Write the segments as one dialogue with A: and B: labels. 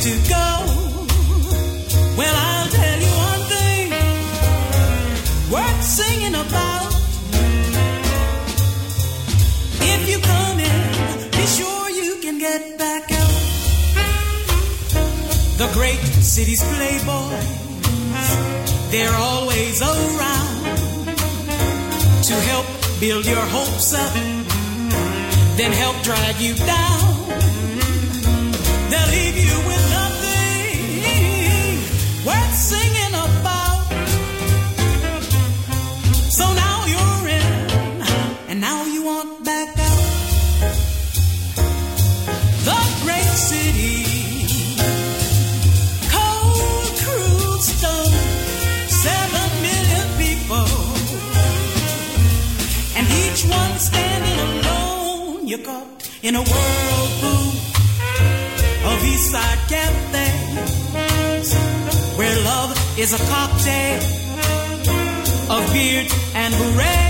A: to
B: go. Well, I'll tell you one thing worth singing about. If you come in, be sure you can get back out. The great city's playboys, they're always around to help build your hopes up, then help drag you down. They'll leave you with love. in a whirlpool of Eastside cafes where love is a cocktail of beard and
C: beret.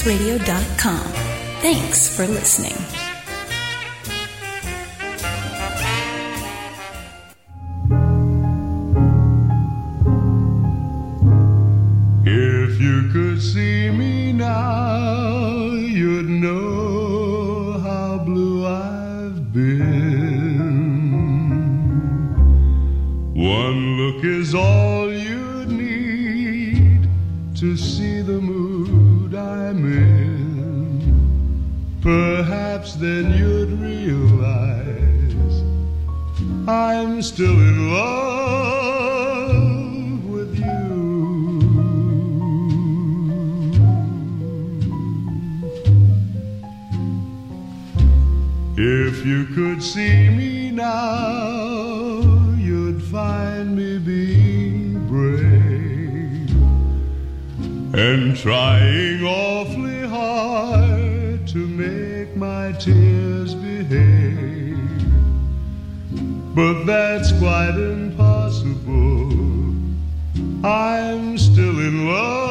C: www.webmasterradio.com. Thanks for listening.
D: If you could see me now, you'd know how blue I've been. One look is all you'd need to see the Perhaps then you'd realize I'm still in love with you. If you could see me now, you'd find me being brave and trying all make my tears behave. But that's quite impossible. I'm still in love.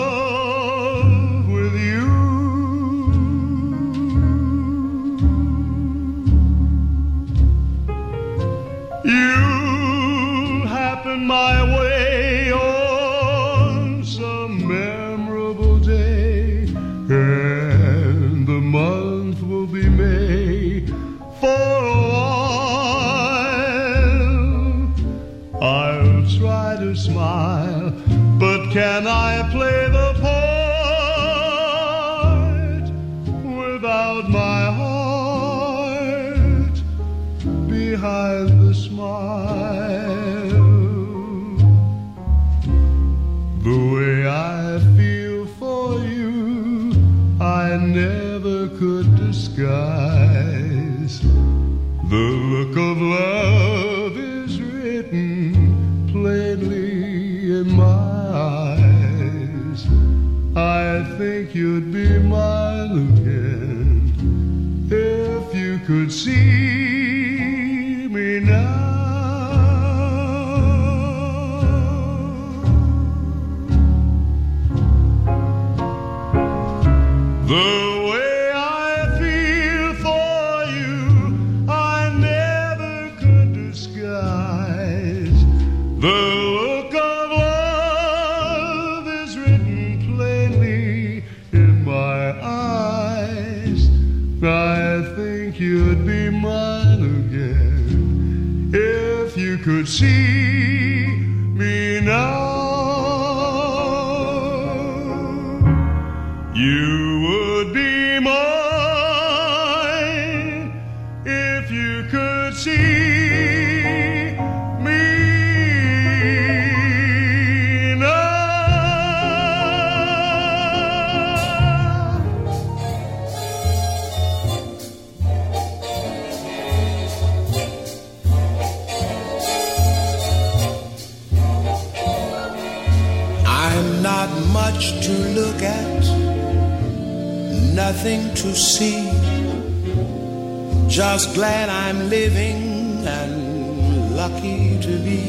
E: Just glad I'm living and lucky to be.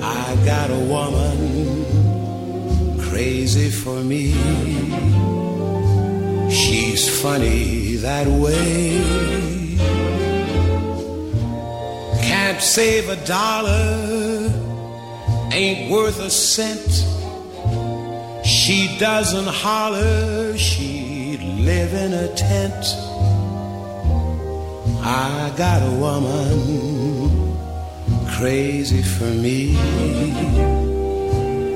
E: I got a woman crazy for me. She's funny that way. Can't save a dollar ain't worth a cent. She doesn't holler, she'd live in a tent. I got a woman crazy for me.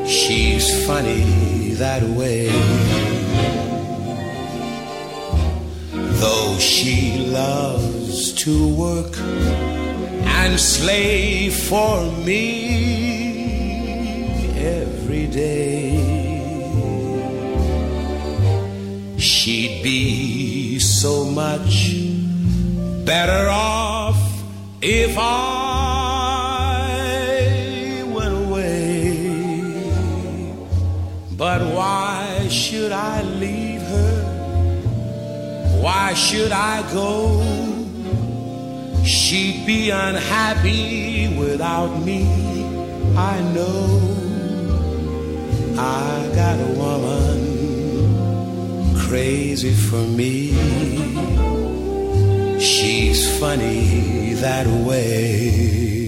E: She's funny that way. Though she loves to work and slave for me every day. She'd be so much better off if I went away. But why should I leave her? Why should I go? She'd be unhappy without me, I know. I got a woman crazy for me. She's funny that way.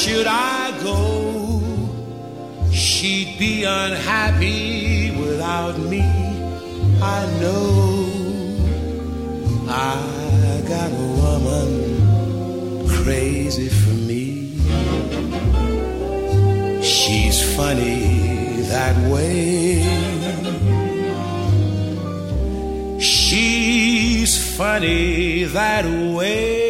E: Should I go? She'd be unhappy without me. I know I got a woman crazy for me. She's funny that way. She's funny that way.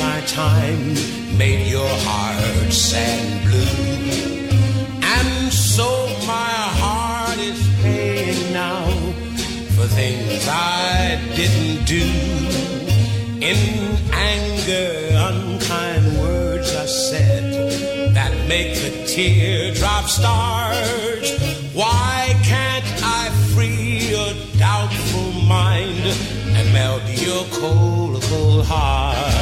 E: my time made your heart sad and blue. And so my heart is paying now for things I didn't do. In anger, unkind words are said that make the teardrop start. Why can't I free your doubtful mind and melt your cold, cold heart?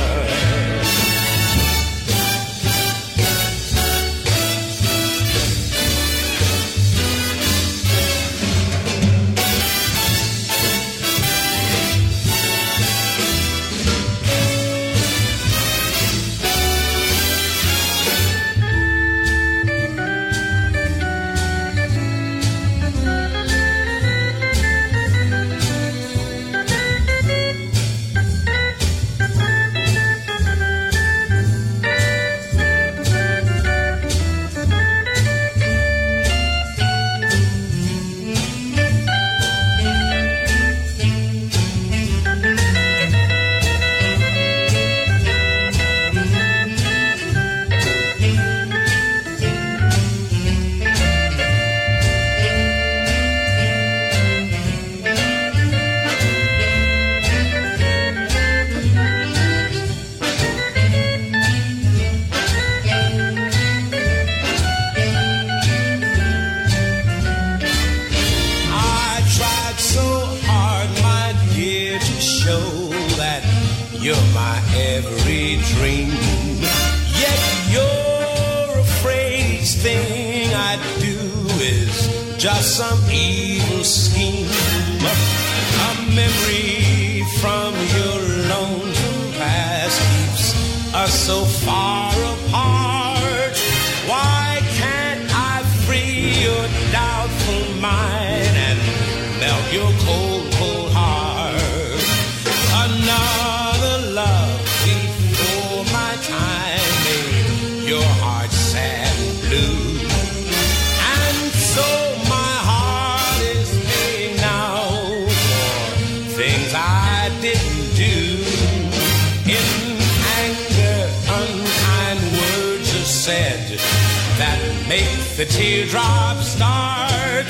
E: My every dream. Yet you're afraid each thing I do is just some evil scheme. A memory from your lonesome past keeps us so far the teardrops start.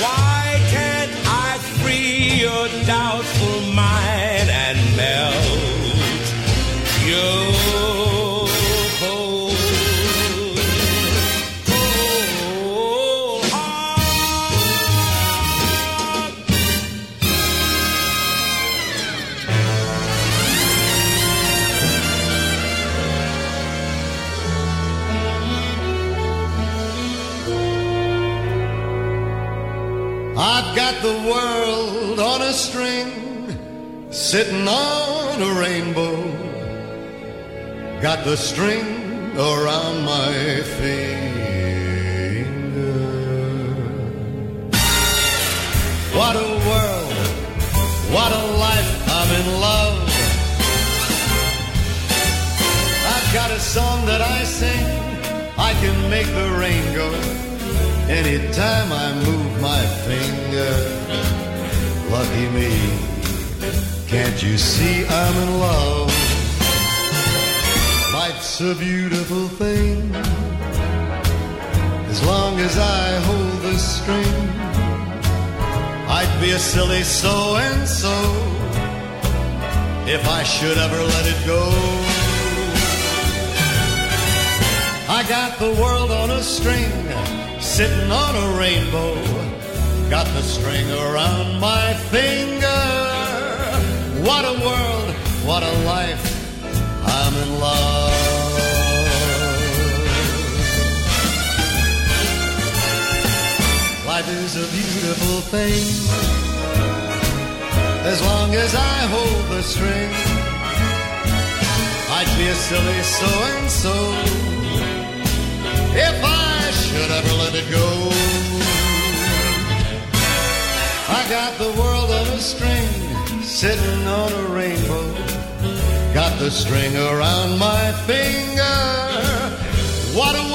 E: Why can't I free your doubtful
F: I've got the world on a string, sitting on a rainbow. Got the string around my finger. What a world, what a life, I'm in love. I've got a song that I sing, I can make the rain go. Anytime I move my finger, lucky me. Can't you see I'm in love? Life's a beautiful thing. As long as I hold the string, I'd be a silly so and so if I should ever let it go. I got the world on a string, sitting on a rainbow. Got the string around my finger. What a world, what a life. I'm in love. Life is a beautiful thing. As long as I hold the string, I'd be a silly so and so sitting on a rainbow. Got the string around my finger. What a